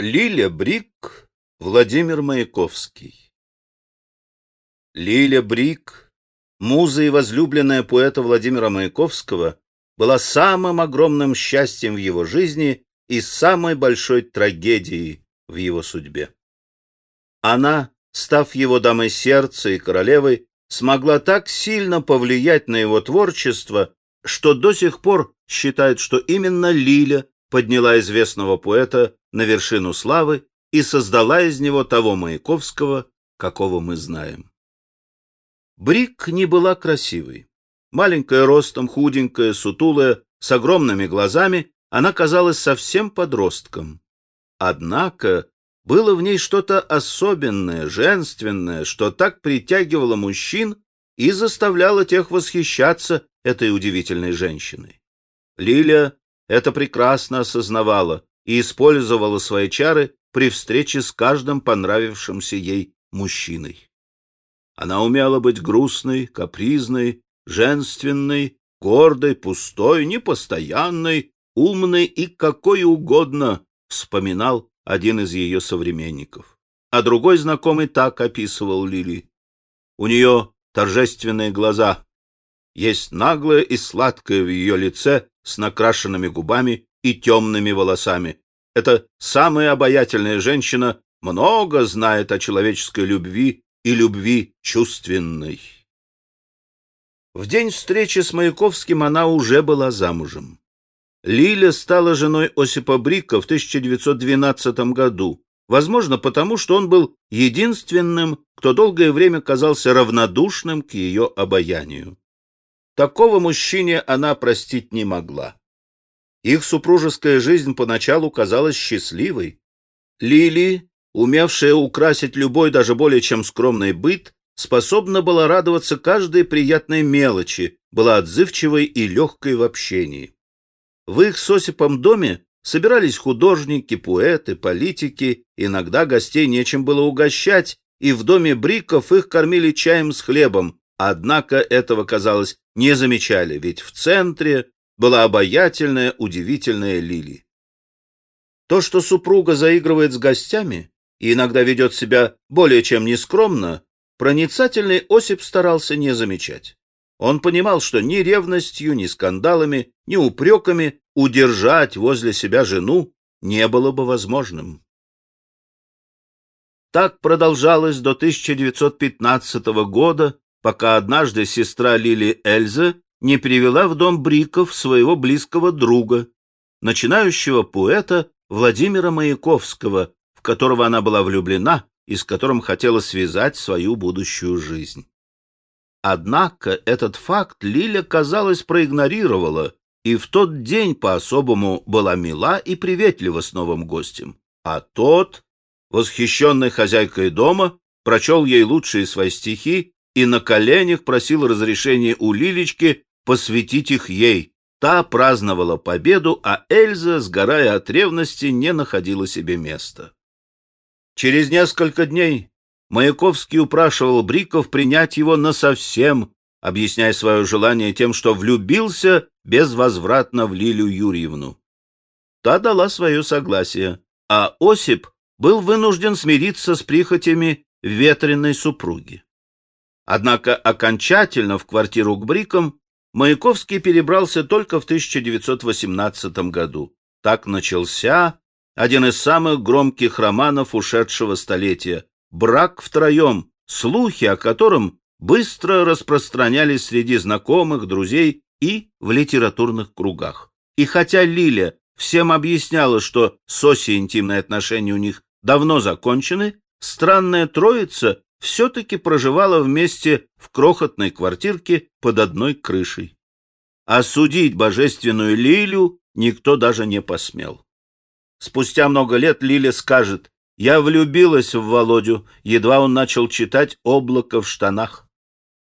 Лиля Брик, Владимир Маяковский Лиля Брик, муза и возлюбленная поэта Владимира Маяковского, была самым огромным счастьем в его жизни и самой большой трагедией в его судьбе. Она, став его дамой сердца и королевой, смогла так сильно повлиять на его творчество, что до сих пор считают, что именно Лиля подняла известного поэта на вершину славы и создала из него того Маяковского, какого мы знаем. Брик не была красивой. Маленькая ростом, худенькая, сутулая, с огромными глазами, она казалась совсем подростком. Однако было в ней что-то особенное, женственное, что так притягивало мужчин и заставляло тех восхищаться этой удивительной женщиной. Лиля это прекрасно осознавала и использовала свои чары при встрече с каждым понравившимся ей мужчиной. Она умела быть грустной, капризной, женственной, гордой, пустой, непостоянной, умной и какой угодно, вспоминал один из ее современников. А другой знакомый так описывал Лили. У нее торжественные глаза. Есть наглое и сладкое в ее лице с накрашенными губами и темными волосами. Это самая обаятельная женщина, много знает о человеческой любви и любви чувственной. В день встречи с Маяковским она уже была замужем. Лиля стала женой Осипа Брика в 1912 году, возможно, потому что он был единственным, кто долгое время казался равнодушным к ее обаянию. Такого мужчине она простить не могла. Их супружеская жизнь поначалу казалась счастливой. Лили, умевшая украсить любой даже более чем скромный быт, способна была радоваться каждой приятной мелочи, была отзывчивой и легкой в общении. В их с Осипом доме собирались художники, поэты, политики, иногда гостей нечем было угощать, и в доме Бриков их кормили чаем с хлебом, однако этого, казалось, не замечали, ведь в центре была обаятельная, удивительная Лили. То, что супруга заигрывает с гостями и иногда ведет себя более чем нескромно, проницательный Осип старался не замечать. Он понимал, что ни ревностью, ни скандалами, ни упреками удержать возле себя жену не было бы возможным. Так продолжалось до 1915 года, пока однажды сестра Лили Эльза не привела в дом Бриков своего близкого друга, начинающего поэта Владимира Маяковского, в которого она была влюблена и с которым хотела связать свою будущую жизнь. Однако этот факт Лиля, казалось, проигнорировала, и в тот день по-особому была мила и приветлива с новым гостем. А тот, восхищенный хозяйкой дома, прочел ей лучшие свои стихи и на коленях просил разрешения у Лилечки посвятить их ей. Та праздновала победу, а Эльза, сгорая от ревности, не находила себе места. Через несколько дней Маяковский упрашивал Бриков принять его насовсем, объясняя свое желание тем, что влюбился безвозвратно в Лилю Юрьевну. Та дала свое согласие, а Осип был вынужден смириться с прихотями ветреной супруги. Однако окончательно в квартиру к Брикам Маяковский перебрался только в 1918 году. Так начался один из самых громких романов ушедшего столетия «Брак втроем», слухи о котором быстро распространялись среди знакомых, друзей и в литературных кругах. И хотя Лиля всем объясняла, что с Осей интимные отношения у них давно закончены, странная троица все-таки проживала вместе в крохотной квартирке под одной крышей. Осудить божественную Лилю никто даже не посмел. Спустя много лет Лиля скажет, «Я влюбилась в Володю, едва он начал читать «Облако в штанах».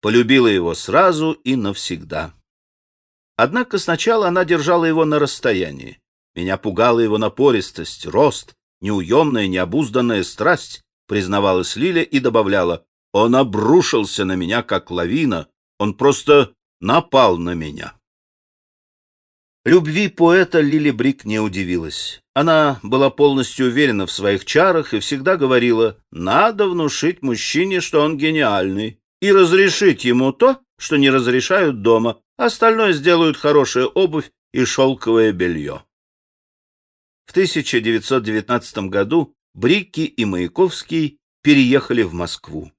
Полюбила его сразу и навсегда». Однако сначала она держала его на расстоянии. Меня пугала его напористость, рост, неуемная, необузданная страсть, признавалась Лиля и добавляла, он обрушился на меня, как лавина, он просто напал на меня. Любви поэта Лили Брик не удивилась. Она была полностью уверена в своих чарах и всегда говорила, надо внушить мужчине, что он гениальный, и разрешить ему то, что не разрешают дома, остальное сделают хорошая обувь и шелковое белье. В 1919 году Брикки и Маяковский переехали в Москву.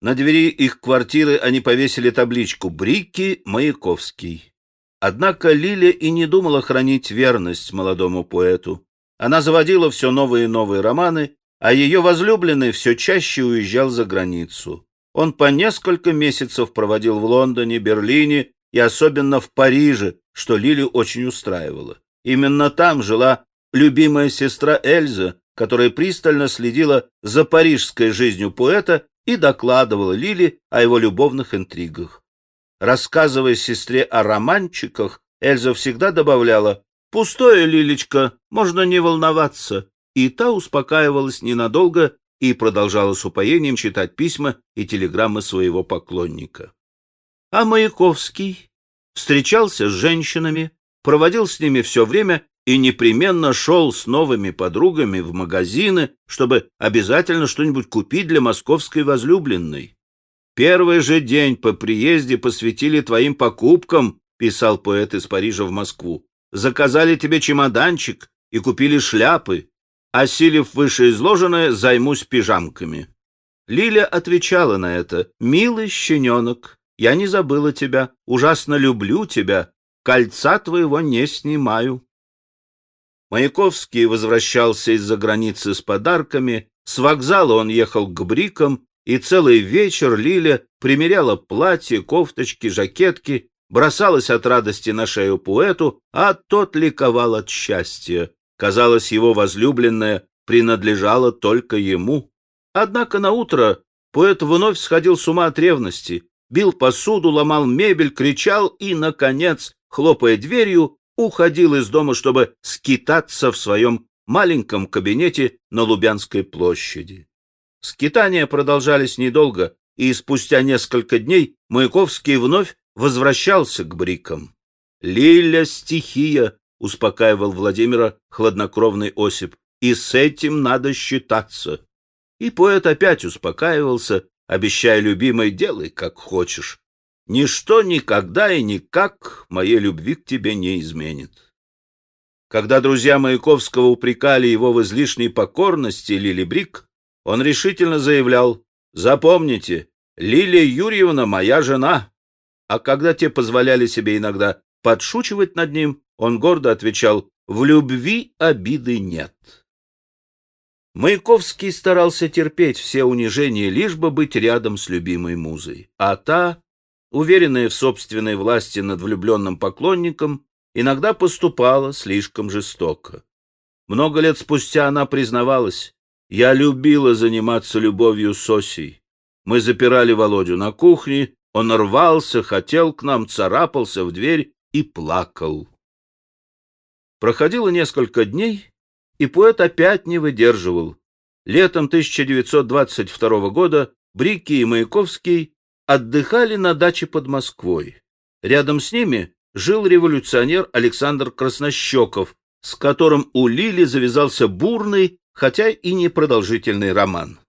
На двери их квартиры они повесили табличку «Брикки Маяковский». Однако Лиля и не думала хранить верность молодому поэту. Она заводила все новые и новые романы, а ее возлюбленный все чаще уезжал за границу. Он по несколько месяцев проводил в Лондоне, Берлине и особенно в Париже, что Лилю очень устраивало. Именно там жила любимая сестра Эльза, которая пристально следила за парижской жизнью поэта и докладывала Лили о его любовных интригах. Рассказывая сестре о романчиках, Эльза всегда добавляла «Пустое, Лилечка, можно не волноваться», и та успокаивалась ненадолго и продолжала с упоением читать письма и телеграммы своего поклонника. А Маяковский встречался с женщинами, проводил с ними все время и непременно шел с новыми подругами в магазины, чтобы обязательно что-нибудь купить для московской возлюбленной. «Первый же день по приезде посвятили твоим покупкам», — писал поэт из Парижа в Москву. «Заказали тебе чемоданчик и купили шляпы. Осилив вышеизложенное, займусь пижамками». Лиля отвечала на это. «Милый щененок, я не забыла тебя, ужасно люблю тебя, кольца твоего не снимаю. Маяковский возвращался из-за границы с подарками, с вокзала он ехал к брикам, и целый вечер Лиля примеряла платье, кофточки, жакетки, бросалась от радости на шею поэту, а тот ликовал от счастья. Казалось, его возлюбленная принадлежала только ему. Однако на утро поэт вновь сходил с ума от ревности, бил посуду, ломал мебель, кричал и, наконец, хлопая дверью, уходил из дома, чтобы скитаться в своем маленьком кабинете на Лубянской площади. Скитания продолжались недолго, и спустя несколько дней Маяковский вновь возвращался к брикам. «Лиля — стихия», — успокаивал Владимира хладнокровный Осип, «и с этим надо считаться». И поэт опять успокаивался, обещая любимой «делай, как хочешь». Ничто никогда и никак моей любви к тебе не изменит. Когда друзья Маяковского упрекали его в излишней покорности Лили Брик, он решительно заявлял, «Запомните, Лилия Юрьевна моя жена». А когда те позволяли себе иногда подшучивать над ним, он гордо отвечал, «В любви обиды нет». Маяковский старался терпеть все унижения, лишь бы быть рядом с любимой музой. А та уверенная в собственной власти над влюбленным поклонником, иногда поступала слишком жестоко. Много лет спустя она признавалась, «Я любила заниматься любовью с Осей. Мы запирали Володю на кухне, он рвался, хотел к нам, царапался в дверь и плакал». Проходило несколько дней, и поэт опять не выдерживал. Летом 1922 года Брики и Маяковский отдыхали на даче под Москвой. Рядом с ними жил революционер Александр Краснощеков, с которым у Лили завязался бурный, хотя и непродолжительный роман.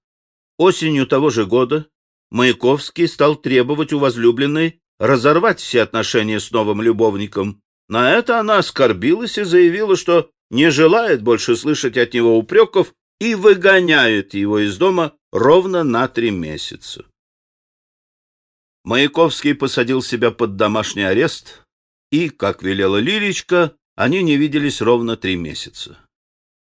Осенью того же года Маяковский стал требовать у возлюбленной разорвать все отношения с новым любовником. На это она оскорбилась и заявила, что не желает больше слышать от него упреков и выгоняет его из дома ровно на три месяца. Маяковский посадил себя под домашний арест, и, как велела Лилечка, они не виделись ровно три месяца.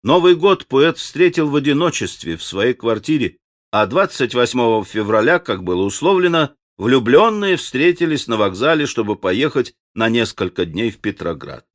Новый год поэт встретил в одиночестве в своей квартире, а 28 февраля, как было условлено, влюбленные встретились на вокзале, чтобы поехать на несколько дней в Петроград.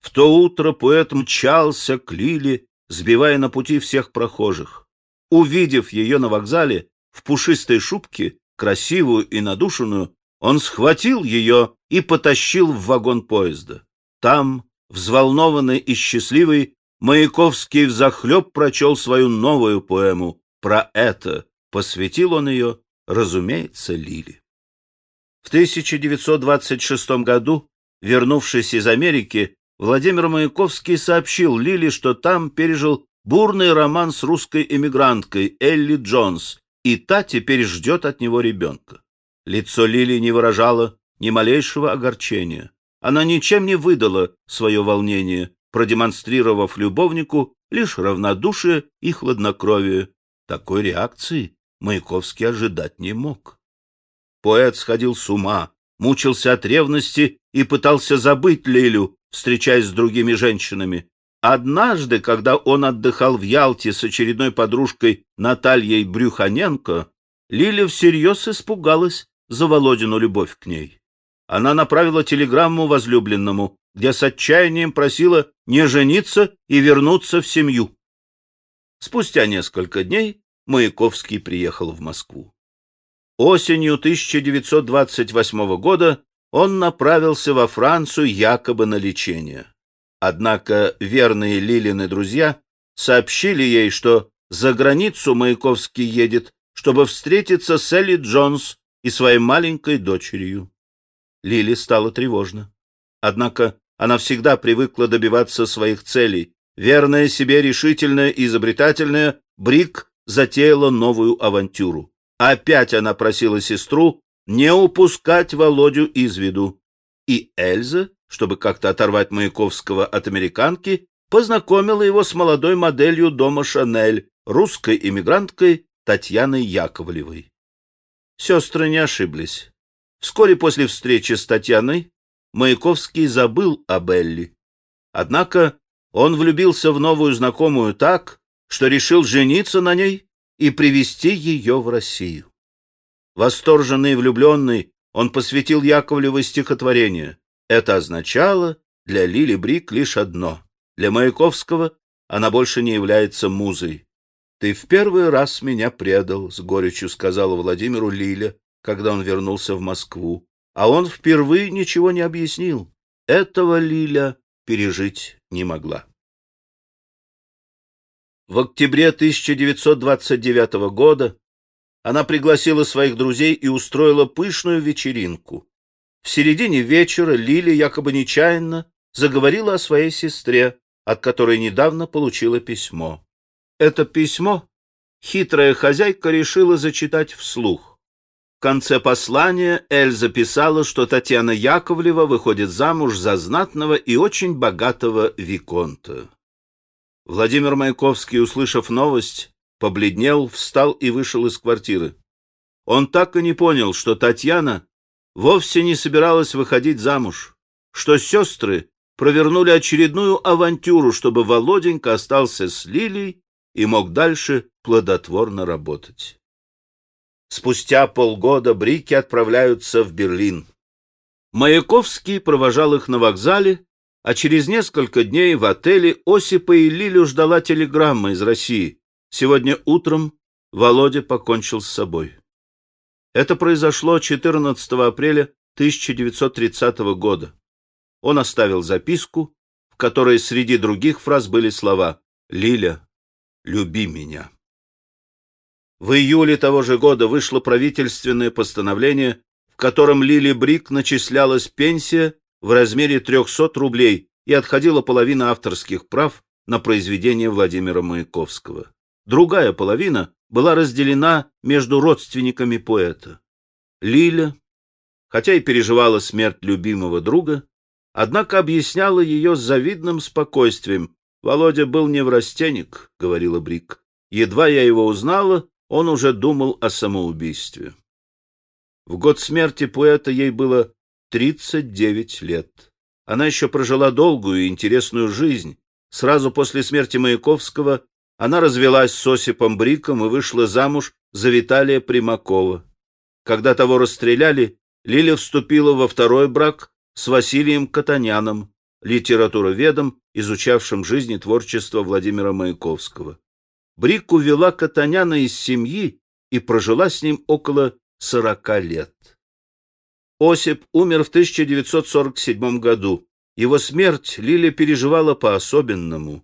В то утро поэт мчался к Лиле, сбивая на пути всех прохожих. Увидев ее на вокзале в пушистой шубке, красивую и надушенную, он схватил ее и потащил в вагон поезда. Там, взволнованный и счастливый, Маяковский взахлеб прочел свою новую поэму про это. Посвятил он ее, разумеется, Лили. В 1926 году вернувшись из Америки, Владимир Маяковский сообщил Лили, что там пережил бурный роман с русской эмигранткой Элли Джонс, и та теперь ждет от него ребенка. Лицо Лили не выражало ни малейшего огорчения. Она ничем не выдала свое волнение, продемонстрировав любовнику лишь равнодушие и хладнокровие. Такой реакции Маяковский ожидать не мог. Поэт сходил с ума, мучился от ревности и пытался забыть Лилю, встречаясь с другими женщинами. Однажды, когда он отдыхал в Ялте с очередной подружкой Натальей Брюханенко, Лиля всерьез испугалась за Володину любовь к ней. Она направила телеграмму возлюбленному, где с отчаянием просила не жениться и вернуться в семью. Спустя несколько дней Маяковский приехал в Москву. Осенью 1928 года он направился во Францию якобы на лечение. Однако верные Лилины друзья сообщили ей, что за границу Маяковский едет, чтобы встретиться с Элли Джонс и своей маленькой дочерью. Лили стало тревожно. Однако она всегда привыкла добиваться своих целей. Верная себе, решительная и изобретательная, Брик затеяла новую авантюру. Опять она просила сестру не упускать Володю из виду. И Эльза, чтобы как-то оторвать Маяковского от американки, познакомила его с молодой моделью дома Шанель, русской эмигранткой Татьяной Яковлевой. Сестры не ошиблись. Вскоре после встречи с Татьяной Маяковский забыл о Белли. Однако он влюбился в новую знакомую так, что решил жениться на ней и привести ее в Россию. Восторженный и влюбленный, он посвятил Яковлевой стихотворение. Это означало для Лили Брик лишь одно. Для Маяковского она больше не является музой. «Ты в первый раз меня предал», — с горечью сказала Владимиру Лиля, когда он вернулся в Москву, а он впервые ничего не объяснил. Этого Лиля пережить не могла. В октябре 1929 года она пригласила своих друзей и устроила пышную вечеринку. В середине вечера Лили якобы нечаянно заговорила о своей сестре, от которой недавно получила письмо. Это письмо хитрая хозяйка решила зачитать вслух. В конце послания Эльза писала, что Татьяна Яковлева выходит замуж за знатного и очень богатого виконта. Владимир Маяковский, услышав новость, побледнел, встал и вышел из квартиры. Он так и не понял, что Татьяна вовсе не собиралась выходить замуж, что сестры провернули очередную авантюру, чтобы Володенька остался с Лилией и мог дальше плодотворно работать. Спустя полгода брики отправляются в Берлин. Маяковский провожал их на вокзале, а через несколько дней в отеле Осипа и Лилю ждала телеграмма из России. Сегодня утром Володя покончил с собой. Это произошло 14 апреля 1930 года. Он оставил записку, в которой среди других фраз были слова «Лиля, люби меня». В июле того же года вышло правительственное постановление, в котором Лили Брик начислялась пенсия в размере 300 рублей и отходила половина авторских прав на произведение Владимира Маяковского. Другая половина была разделена между родственниками поэта. Лиля, хотя и переживала смерть любимого друга, однако объясняла ее с завидным спокойствием. «Володя был неврастенник», — говорила Брик. «Едва я его узнала, он уже думал о самоубийстве. В год смерти поэта ей было 39 лет. Она еще прожила долгую и интересную жизнь. Сразу после смерти Маяковского она развелась с Осипом Бриком и вышла замуж за Виталия Примакова. Когда того расстреляли, Лиля вступила во второй брак с Василием Катаняном, литературоведом, изучавшим жизнь и творчество Владимира Маяковского. Брик увела Катаняна из семьи и прожила с ним около сорока лет. Осип умер в 1947 году. Его смерть Лиля переживала по-особенному.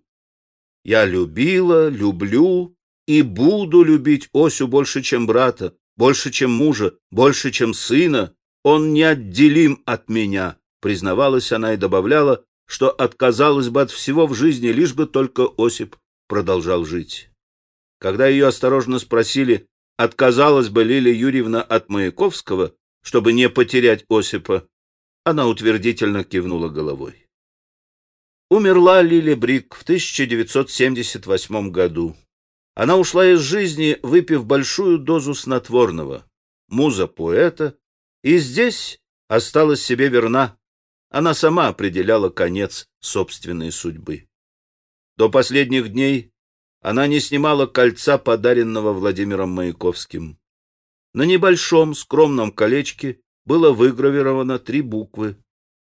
«Я любила, люблю и буду любить Осю больше, чем брата, больше, чем мужа, больше, чем сына. Он неотделим от меня», признавалась она и добавляла, что отказалась бы от всего в жизни, лишь бы только Осип продолжал жить. Когда ее осторожно спросили, отказалась бы Лилия Юрьевна от Маяковского, чтобы не потерять Осипа, она утвердительно кивнула головой. Умерла Лили Брик в 1978 году. Она ушла из жизни, выпив большую дозу снотворного, муза поэта, и здесь осталась себе верна. Она сама определяла конец собственной судьбы. До последних дней она не снимала кольца, подаренного Владимиром Маяковским. На небольшом скромном колечке было выгравировано три буквы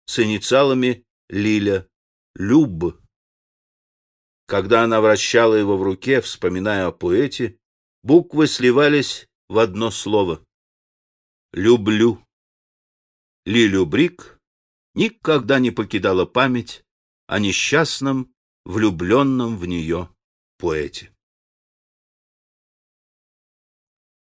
с инициалами Лиля, Люб. Когда она вращала его в руке, вспоминая о поэте, буквы сливались в одно слово. «Люблю». Лилю Брик никогда не покидала память о несчастном, влюбленном в нее поэте.